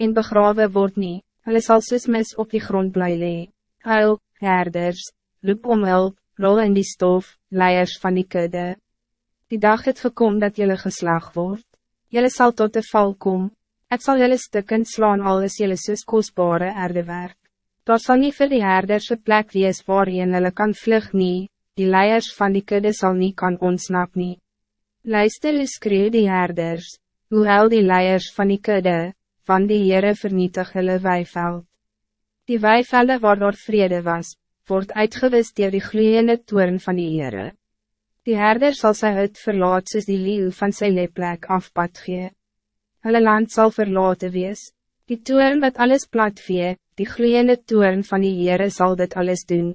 en begraven word nie, hulle sal soos mis op die grond bly lee. Huil, herders, roep om hulp, rol in die stof, leiers van die kudde. Die dag het gekom dat jullie geslag wordt. Jullie zal tot de val komen. Ik zal jullie stukken slaan al is jullie soos kostbare erdewerk. Daar sal nie vir die herders een plek wees waarin hulle kan vlug nie, die leiers van die kudde zal niet kan ontsnap nie. Luister eens skreeuw die herders, hoe huil die leiers van die kudde, van die Heere vernietig hulle weiveld. Die weivelde waar daar vrede was, wordt uitgewist door die gloeiende toorn van die Heere. Die herder zal sy hut verlaat soos die leeuw van sy leplek afpad gee. Hulle land zal verlaten wees, die toorn wat alles plat vee, die gloeiende toorn van die Heere zal dit alles doen.